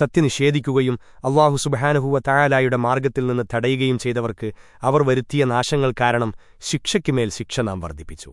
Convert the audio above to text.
സത്യനിഷേധിക്കുകയും അള്ളാഹു സുബഹാനുഹുവ തായാലായുടെ മാർഗത്തിൽ നിന്ന് തടയുകയും ചെയ്തവർക്ക് അവർ വരുത്തിയ നാശങ്ങൾ കാരണം ശിക്ഷയ്ക്കുമേൽ ശിക്ഷ നാം വർദ്ധിപ്പിച്ചു.